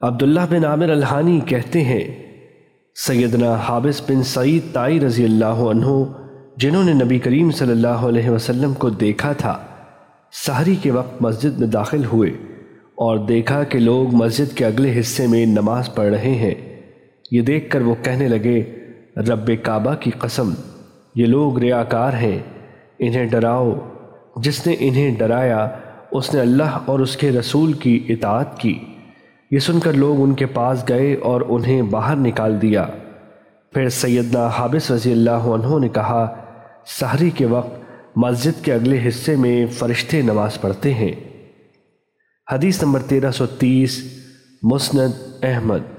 عبداللہ بن عامر الحانی کہتے ہیں، سیدنا حابس بن سعید تائی رضی اللہ عنہ، جنہوں نے نبی کریم صلی اللہ علیہ وسلم کو دیکھا تھا، سحری کے وقت مسجد میں داخل ہوئے اور دیکھا کہ لوگ مسجد کے اگلے حصے میں نماز پڑھ رہے ہیں۔ یہ دیکھ کر وہ کہنے لگے، رب کعبہ کی قسم، یہ لوگ ریاکار ہیں، انہیں ڈراؤ۔ جس نے انہیں ڈرایا، اس نے اللہ اور اس کے رسول کی اطاعت کی۔ یہ سن کر لوگ ان کے پاس گئے اور انہیں باہر نکال دیا۔ پھر سیدنا حابس رضی اللہ عنہ نے کہا، سحری کے وقت مسجد کے اگلے حصے میں فرشتے نماز پڑھتے ہیں۔ حدیث نمبر تیرہ سو تیس، مسند احمد۔